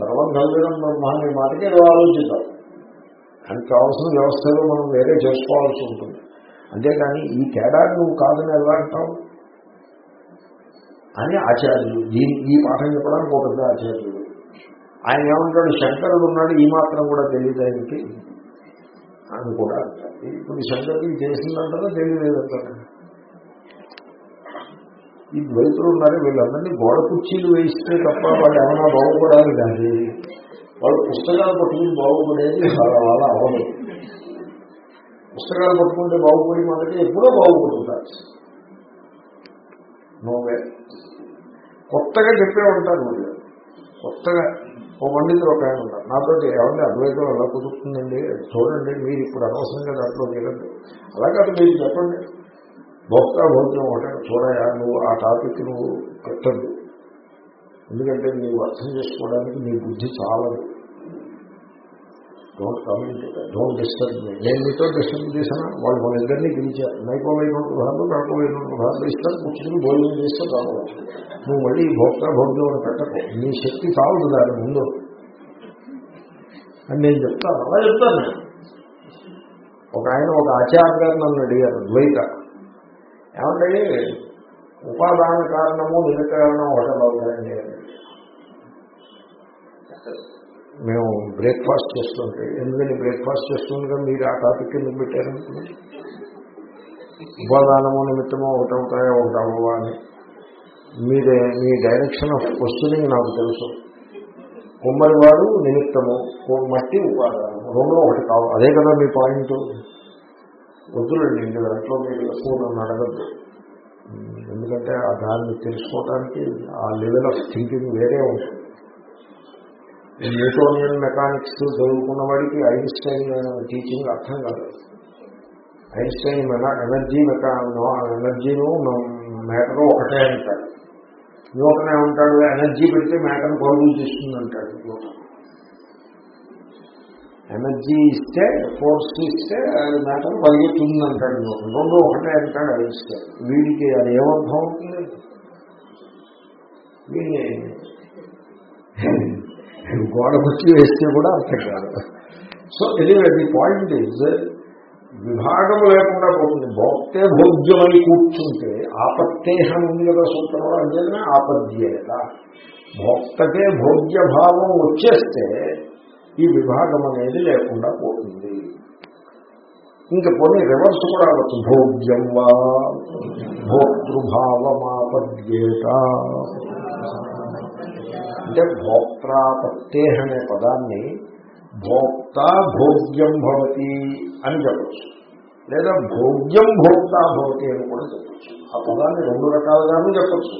సర్వం కలిగడం బ్రహ్మాన్ని మాటకి ఏదో ఆలోచిద్దాం. దానికి కావాల్సిన వ్యవస్థలో మనం వేరే చేసుకోవాల్సి ఉంటుంది. అంతేకాని ఈ తేడా నువ్వు కాదని ఎలా అంటావు? అని ఆచార్యులు దీని ఈ పాఠం చెప్పడానికి ఒక పెద్ద ఆచార్యుడు. ఆయన ఏమంటాడు? శంకరుడు ఉన్నాడు ఈ మాత్రం కూడా తెలియదు ఆయనకి అని కూడా అంటారు ఇప్పుడు శంకరుడికి చేసిందంటారా? తెలియలేదంటారా ఈ ద్వైతులు ఉన్నారు వీళ్ళందరినీ గోడ కుర్చీలు వేయిస్తే తప్ప వాళ్ళు ఏమైనా బాగుపడాలి కానీ వాళ్ళు పుస్తకాలు పట్టుకుని బాగుపడేది వాళ్ళ అవదు పుస్తకాలు పట్టుకుంటే బాగుపడి మనకి ఎప్పుడో బాగుపడుతుంటారు. నోవే కొత్తగా చెప్పే ఉంటారు నువ్వు కొత్తగా ఓ పండితులు ఒక ఆయన ఉంటారు నాతో ఏమంటే అద్వైతం ఎలా కుదురుతుందండి? చూడండి మీరు ఇప్పుడు అనవసరంగా దాంట్లో దిగండి అలా కాదు మీరు చెప్పండి. భోక్త భోజనం ఒకటే చూడయా నువ్వు ఆ టాపిక్ నువ్వు పెట్టద్దు. ఎందుకంటే నీవు అర్థం చేసుకోవడానికి నీ బుద్ధి చాలదు. Don't comment don't disturb me నేను మీతో డిస్టర్బ్ చేశాను? వాళ్ళు మన ఇద్దరినీ పిలిచారు. నైకో వైకుంఠ భాగంలో నాకో వైకుంఠ భాగంలో ఇస్తారు కూర్చుని భోజనం చేస్తే కావచ్చు నువ్వు మళ్ళీ భోక్త భోగ్యం పెట్టకు. నీ శక్తి చాలదు దాని ముందు. అని నేను చెప్తాను. అలా చెప్తాను నేను. ఒక ఆయన ఒక ఆచార్య గారు నన్ను అడిగారు ద్వైత. ఏమంటే ఉపాదాన కారణము నిరకారణం కారణం ఒకటే అవుతాయండి మేము బ్రేక్ఫాస్ట్ చేస్తుంటే ఎందుకని బ్రేక్ఫాస్ట్ చేస్తుండగా మీరు ఆ టాపిక్ ఎందుకు పెట్టారనుకున్నాను ఉపాదానము నిమిత్తమో ఒకటవుతాయో ఒకటి అని. మీరే మీ డైరెక్షన్ ఆఫ్ క్వశ్చనింగ్ నాకు తెలుసు. కుమ్మరివాడు నిమిత్తము మట్టి ఉపాదానం రెండు ఒకటి కావు అదే కదా మీ పాయింట్. వద్దులండి ఇంక దాంట్లో మీరు ఎక్కువ నన్ను అడగద్దు. ఎందుకంటే ఆ దాన్ని తెలుసుకోవటానికి ఆ లెవెల్ ఆఫ్ థింకింగ్ వేరే ఉంటుంది. న్యూటోనియన్ మెకానిక్స్ చదువుకున్న వాడికి ఐన్స్టైన్ టీచింగ్ అర్థం కాదు. ఐన్స్టైన్ ఎనర్జీ మెకానో ఎనర్జీను మ్యాటర్ ఒకటే అంటాడు న్యూటన్ ఏమంటాడు? ఎనర్జీ పెడితే మ్యాటర్ కొనుగోలు చేస్తుంది అంటాడు న్యూటన్. ఎనర్జీ ఇస్తే ఫోర్స్ ఇస్తే అది మ్యాటర్ పరిగెత్తుంది అంటాడు న్యూటన్. రెండు ఒకటే అంటాడు ఐన్స్టైన్. వీడికి అది ఏమర్థం అవుతుంది? వీడిని గోడ కుర్చీ వేస్తే కూడా అర్థం కాదు. So anyway the point is విభాగం లేకుండా పోతుంది. భోక్తే భోగ్యమని కూర్చుంటే ఆపత్తేహం ఉంది కదా సూత్రంలో అంటేనే ఆపద్యేత భోక్తకే భోగ్యభావం వచ్చేస్తే ఈ విభాగం అనేది లేకుండా పోతుంది. ఇంకా కొన్ని రివర్స్ కూడా అవ్వచ్చు. భోగ్యం వా భోక్తృభావమాపద్యేత అంటే భోక్తాపత్తే అనే పదాన్ని భోక్త భోగ్యం భవతి అని చెప్పచ్చు. లేదా భోగ్యం భోక్త భవతి అని కూడా చెప్పచ్చు. ఆ పదాన్ని రెండు రకాలుగాను చెప్పచ్చు.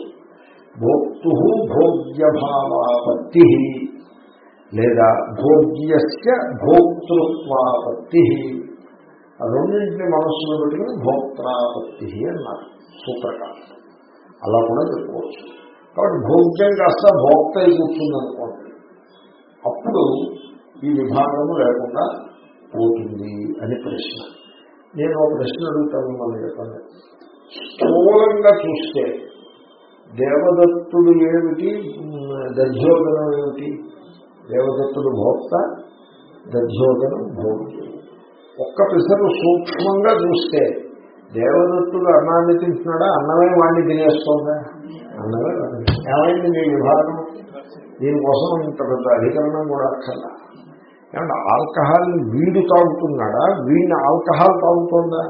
భోక్తు భోగ్యభావాపత్తి లేదా భోగ్యస్య భోక్తృత్వాపత్తి. రెండింటిని మనస్సులో పెట్టుకుని భోక్తాపత్తి అన్నారు. సూత్రకాలం అలా కూడా చెప్పుకోవచ్చు కాబట్టి భోగ్యం కాస్త భోక్త అయి కూర్చుంది అనుకోండి. అప్పుడు ఈ విభాగము లేకుండా పోతుంది అని ప్రశ్న. నేను ఒక ప్రశ్న అడుగుతాను మిమ్మల్ని చెప్పండి. స్థూలంగా చూస్తే దేవదత్తుడు ఏమిటి? దధ్యోగనం ఏమిటి? దేవదత్తుడు భోక్త దధ్యోగనం భోగ్యం ఒక్క పిసరు సూక్ష్మంగా చూస్తే దేవదత్తుడు అన్నాన్ని తింటున్నాడా? అన్నమే వాడిని తినేస్తోందా? అన్నమే ఏమైంది మీ విభాగం? దీనికోసం ఇంత పెద్ద అధికరణం కూడా అక్కర్లా. ఏమంటే ఆల్కహాల్ వీడు తాగుతున్నాడా? వీడిని ఆల్కహాల్ తాగుతోందా?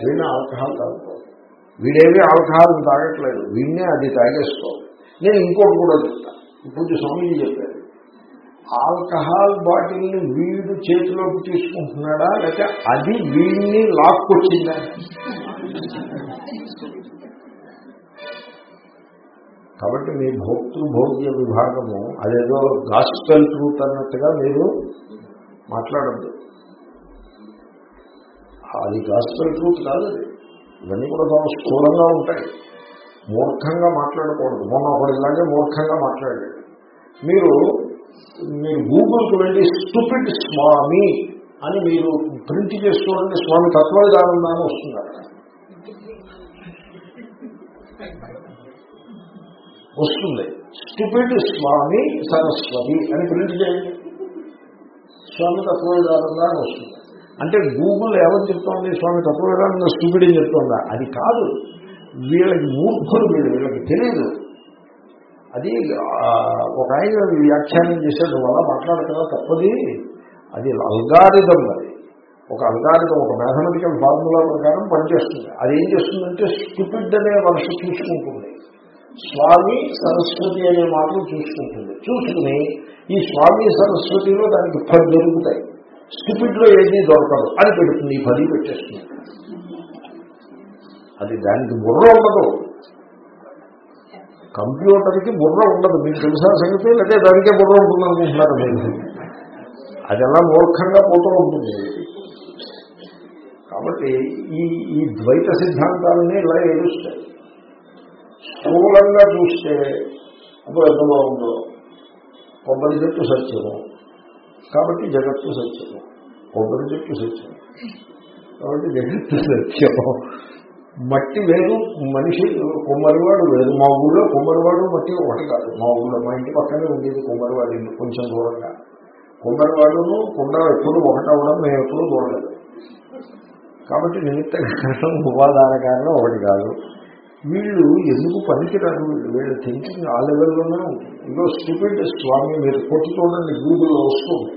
వీడిని ఆల్కహాల్ తాగుతోంది. వీడేవి ఆల్కహాల్ తాగట్లేదు. వీడినే అది తాగేసుకోవాలి నేను ఇంకోటి కూడా చెప్తాను పూజ స్వామీజీ చెప్పారు. ఆల్కహాల్ బాటిల్ని వీడు చేతిలోకి తీసుకుంటున్నాడా? లేకపోతే అది వీడిని లాక్కొచ్చిందా? కాబట్టి మీ భోక్తృభోగ్య విభాగము అదేదో గాస్పెల్ ట్రూత్ అన్నట్టుగా మీరు మాట్లాడద్దు. అది గాస్పెల్ ట్రూత్ కాదు అది. ఇవన్నీ కూడా చాలా స్థూలంగా ఉంటాయి. మూర్ఖంగా మాట్లాడకూడదు. మొన్న ఒకటి ఇలాగే మూర్ఖంగా మాట్లాడాడు. మీరు మీరు గూగుల్కి వెళ్ళి స్టూపిడ్ స్వామి అని మీరు ప్రింట్ చేసుకోవడానికి స్వామి తత్వవిధానందాన్ని వస్తున్నారు వస్తుంది. స్టూపిడ్ స్వామి సరస్వతి అని ప్రింట్ చేయండి స్వామి తత్వవిధానందా అని వస్తుంది. అంటే గూగుల్ ఏమని చెప్తోంది? స్వామి తత్వవిధానంగా స్టూపిడ్ అని చెప్తోందా? అది కాదు. వీళ్ళకి మూర్ఖులు వీళ్ళు వీళ్ళకి తెలియదు అది ఒక ఆయన వ్యాఖ్యానం చేశాడు. వల్ల మాట్లాడటం తప్పది. అది అల్గారిథం అది. ఒక అల్గారిథం ఒక మ్యాథమెటికల్ ఫార్ములా ప్రకారం పనిచేస్తుంది. అది ఏం చేస్తుందంటే స్టూపిడ్ అనే వర్ష చూసుకుంటుంది. స్వామి సరస్వతి అనే మాటలు చూసుకుంటుంది చూసుకుని ఈ స్వామి సరస్వతిలో దానికి పది దొరుకుతాయి. స్టూపిడ్లో ఏది దొరకదు. అని పెడుతుంది. ఈ పది పెట్టేస్తుంది. అది దానికి బుర్ర ఉండదు. కంప్యూటర్కి బుర్ర ఉండదు. మీకు తెలిసిన సంగతి? లేదా దానికే బుర్ర ఉంటుంది అనుకుంటున్నారు మీరు? అది ఎలా మూర్ఖంగా పోతూ ఉంటుంది. కాబట్టి ఈ ఈ ద్వైత సిద్ధాంతాలని ఇలా ఏడుస్తాయి. స్థూలంగా చూస్తే అప్పుడు ఎంత బాగుందో కొబ్బరి చెట్టు సత్యము. కాబట్టి జగత్తు సత్యము. కొబ్బరి చెట్టు సత్యము. కాబట్టి జగత్తు సత్యము. మట్టి వేరు మనిషి కుమ్మరివాడు వేరు. మా ఊళ్ళో కుమ్మరివాడు మట్టి ఒకటి కాదు. మా ఊళ్ళో మా ఇంటి పక్కనే ఉండేది కుమ్మరివాడి ఇల్లు కొంచెం దూరంగా. కుమ్మరివాడును కుండ ఎప్పుడు ఒకటి అవ్వడం మేము ఎప్పుడు చూడలేదు. కాబట్టి నిమిత్త కారణం ఉపాదాన కారణం ఒకటి కాదు. వీళ్ళు ఎందుకు పనికిరారు? వీళ్ళు వీళ్ళ థింకింగ్ ఆ లెవెల్లోనే ఉంటుంది ఇదో స్టూపిడ్ స్వామి మీరు కొట్టి చూడండి గూగుల్లో వస్తుంది.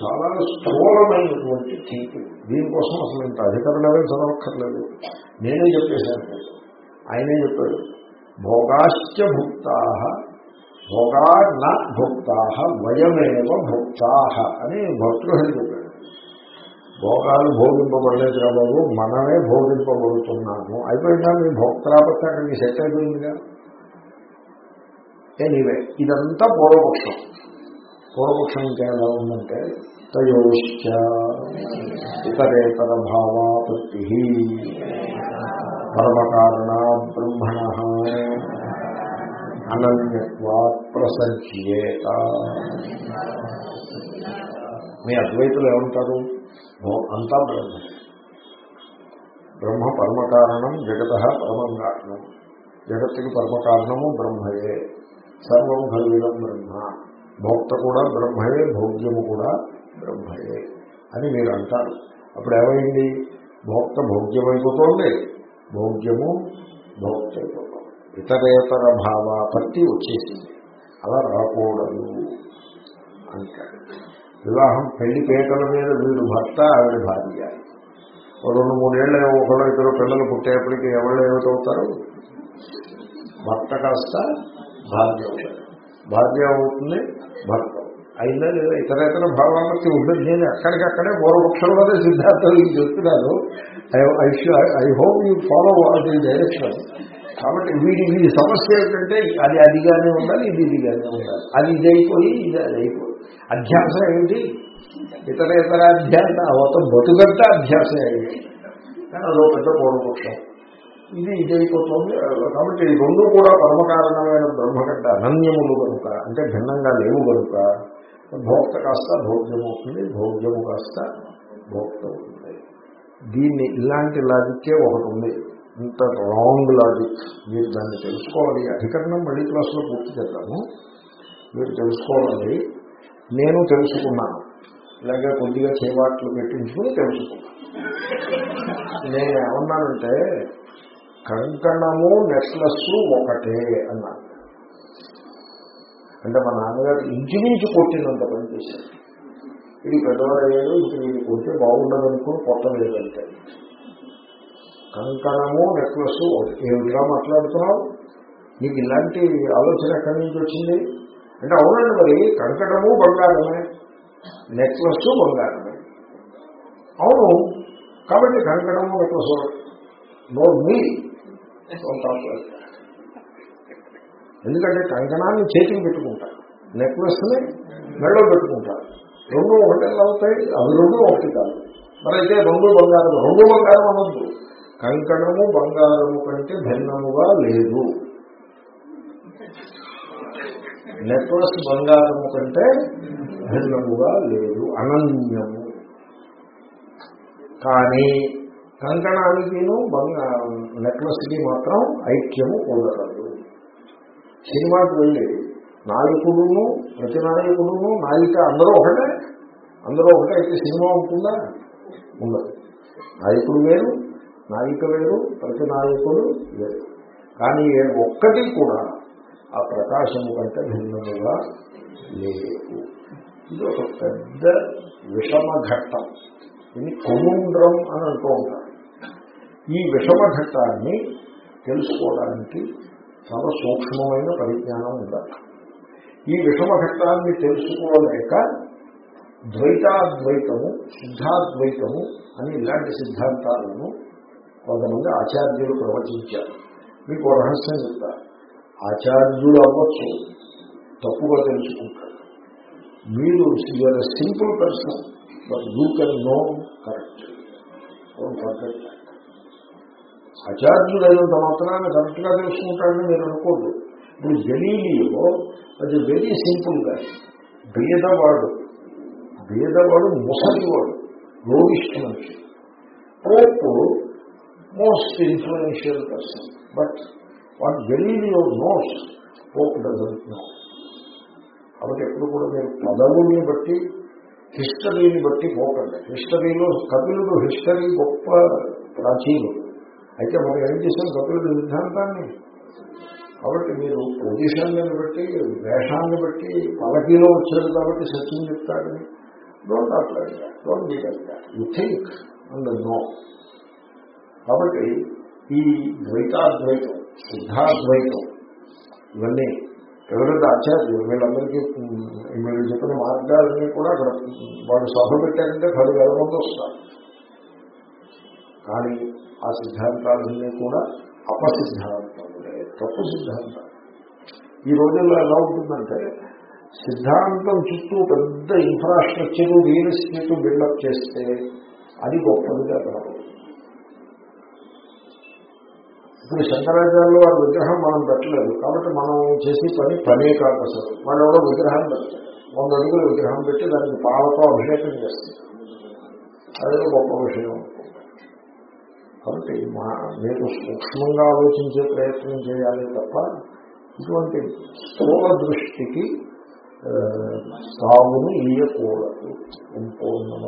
చాలా స్థూలమైనటువంటి థింకింగ్ దీనికోసం అసలు ఇంత అధికార లెవెల్ చదవక్కర్లేదు. నేనే చెప్పేశాను. ఆయనే చెప్పాడు. భోగాశ్చ భుక్తా భోగా నా భుక్తా వయమేవ భుక్తా అని భక్తుడు చెప్పాడు భోగాలు భోగింపబడలేదు రా బాబు మనమే భోగింపబడుతున్నాము. అయిపోయిందా మీ భోక్తరాపత్తి అక్కడికి సెట్ అయిపోయిందిగా ఎనీవే ఇదంతా పూర్వపక్షం. పూర్వపక్షం ఇంకా ఎలా ఉందంటే తయోశ్చ ఇతరేతర భావాపత్తి పరమకారణ బ్రహ్మణ అనన్యత్వాత్ ప్రసజ్యేత. మీ అద్వైతులు ఏమంటారు? భో- అంతా బ్రహ్మ. బ్రహ్మ పరమకారణం జగత పరమం కారణం. జగత్తుకి పరమకారణము బ్రహ్మయే. సర్వం కలిగిడం బ్రహ్మ. భోక్త కూడా బ్రహ్మయే భోగ్యము కూడా బ్రహ్మయే అని మీరు అంటారు. అప్పుడు ఏమైంది భోక్త భోగ్యమైపోతుంది. భోగ్యము భోక్త అయిపోతుంది ఇతరేతర భావాపత్తి వచ్చేసింది. అలా రాకూడదు. అంటాడు వివాహం పెళ్ళి పేటల మీద వీడు భర్త ఆవిడ భార్య. రెండు మూడేళ్ళు ఒకళ్ళు ఇద్దరు పిల్లలు పుట్టేప్పటికీ ఎవరు ఏమిటవుతారు? భర్త కాస్త భార్య అవుతారు. భార్య అవుతుంది భర్త. అయినా లేదా ఇతర ఇతర భావాలకి ఉండదు నేను అక్కడికక్కడే పూర్వపక్షంలోనే సిద్ధాంతాలు చెప్తున్నాను. I I hope you follow the direction కాబట్టి వీడి వీడి సమస్య ఏంటంటే అది అదిగానే ఉండాలి ఇది ఇదిగానే ఉండాలి. అది ఇదైపోయి ఇది అది అధ్యాసం ఏమిటి? ఇతర ఇతర అధ్యాస మొత్తం బతుకంతా అధ్యాసం అయ్యింది కానీ అదో పెద్ద పూర్వపక్షం. ఇది ఇది అయిపోతుంది. కాబట్టి ఈ రెండు కూడా పరమకారణమైన బ్రహ్మగడ్డ అనన్యములు కనుక అంటే భిన్నంగా లేవు కనుక భోక్త కాస్త భోగ్యము అవుతుంది భోగ్యము కాస్త భోక్త అవుతుంది దీన్ని ఇలాంటి లాజిక్కే ఒకటి ఉంది. ఇంత రాంగ్ లాజిక్ మీరు దాన్ని తెలుసుకోవాలి. అధికరణం మళ్ళీ క్లాస్లో పూర్తి చేద్దాము. మీరు తెలుసుకోవాలి. నేను తెలుసుకున్నాను. ఇలాగే కొద్దిగా చేవాట్లు పెట్టించుకుని తెలుసుకున్నాను. నేను ఏమన్నానంటే కంకణము నెక్లెస్ ఒకటే అన్నాను అంటే మా నాన్నగారు ఇంచుమించు కొట్టినంత పనిచేశారు ఇది పెద్దవాడయ్యాడు ఇంటి వీళ్ళు కొడితే బాగుండదనుకుని కొట్టలేదంటే. కంకణము నెక్లెస్ ఏమిగా మాట్లాడుతున్నావు? నీకు ఇలాంటి ఆలోచన ఎక్కడి నుంచి వచ్చింది? అంటే అవునండి మరి కంకణము బంగారమే నెక్లెస్ బంగారమే. అవును కాబట్టి కంకణము నెక్లెస్ నో మీ ఎందుకంటే కంకణాన్ని చేతికి పెట్టుకుంటారు నెక్లెస్ని మెడలో పెట్టుకుంటారు. రెండు ఒకటే అవుతాయి అవి రెండు ఒకటి కాదు. మరి అయితే రెండు బంగారం రెండు బంగారం అనొద్దు. కంకణము బంగారము కంటే భిన్నముగా లేదు. నెక్లెస్ బంగారము కంటే భిన్నముగా లేదు అనన్యము. కానీ కంకణానికిను నెక్లెస్కి మాత్రం ఐక్యము కుదరదు సినిమాకి వెళ్ళి నాయకుడును ప్రతి నాయకుడును నాయిక అందరూ ఒకటే. అందరూ ఒకటే అయితే సినిమా ఉంటుందా? ఉండదు. నాయకుడు వేరు నాయిక వేరు ప్రతి నాయకుడు వేరు. కానీ ఒక్కటి కూడా ఆ ప్రకాశము కంటే భిన్నముగా లేవు. ఇది ఒక పెద్ద విషమ ఘట్టం ఇది కొముండ్రం అని అంటూ ఉంటారు. ఈ విషమ ఘట్టాన్ని తెలుసుకోవడానికి చాలా సూక్ష్మమైన పరిజ్ఞానం ఉండాలి. ఈ విషమ ఘట్టాన్ని తెలుసుకోలేక ద్వైతాద్వైతము శుద్ధాద్వైతము అని ఇలాంటి సిద్ధాంతాలను కొంతమంది ఆచార్యులు ప్రవచించారు. మీకు రహస్యం చెప్తారు ఆచార్యుడు అవ్వచ్చు తప్పుగా తెలుసుకుంటాడు. మీరు you are simple person but you can know correct perfect ఆచార్యుడు అయినంత మాత్రాన్ని కరెక్ట్గా తెలుసుకుంటాడని మీరు అనుకోండి ఇప్పుడు జలీలియో అది వెరీ సింపుల్గా భేదవాడు. భేదవాడు ముసలివాడు. రోగిష్ట మనిషి. Pope most influential person but what Galileo knows Pope doesn't know కాబట్టి ఎప్పుడు కూడా మీరు పదవుల్ని బట్టి హిస్టరీని బట్టి పోకండి హిస్టరీలో కపిలుడు హిస్టరీ గొప్ప ప్రాచీనుడు. అయితే మనం ఏం చేసాం కపిలుడు సిద్ధాంతాన్ని. కాబట్టి మీరు పొజిషన్ని బట్టి వేషాన్ని బట్టి పలకీలో వచ్చారు కాబట్టి సత్యం చెప్తాడని don't apply don't be you think and know కాబట్టి ఈ ద్వైతాద్వైతం సిద్ధాద్వైతం. ఇవన్నీ ఎవరైతే ఆచార్యులు వీళ్ళందరికీ వీళ్ళు చెప్పిన మార్గాలన్నీ కూడా అక్కడ వాళ్ళు సభ పెట్టారంటే పదివేల మంది వస్తారు. కానీ ఆ సిద్ధాంతాలన్నీ కూడా అపసిద్ధాంతములే తప్పు సిద్ధాంతాలు. ఈ రోజుల్లో ఎలా ఉంటుందంటే సిద్ధాంతం చుట్టూ పెద్ద ఇన్ఫ్రాస్ట్రక్చర్ రియల్ ఎస్టేట్ బిల్డప్ చేస్తే అది గొప్పదిగా కాదు ఇప్పుడు శంకరాచార్యులు వారి విగ్రహం మనం పెట్టలేదు. కాబట్టి మనం చేసే పని పనే కాదు అసలు వాళ్ళు ఎవరో విగ్రహం పెడతారు వంద అడుగుల విగ్రహం పెట్టి దానికి పాలతో అభిషేకం చేస్తారు. అదే గొప్ప విషయం. కాబట్టి మా మీరు సూక్ష్మంగా ఆలోచించే ప్రయత్నం చేయాలి తప్ప ఇటువంటి స్థూల దృష్టికి సాగును ఇయ్యకూడదు. పూర్ణమ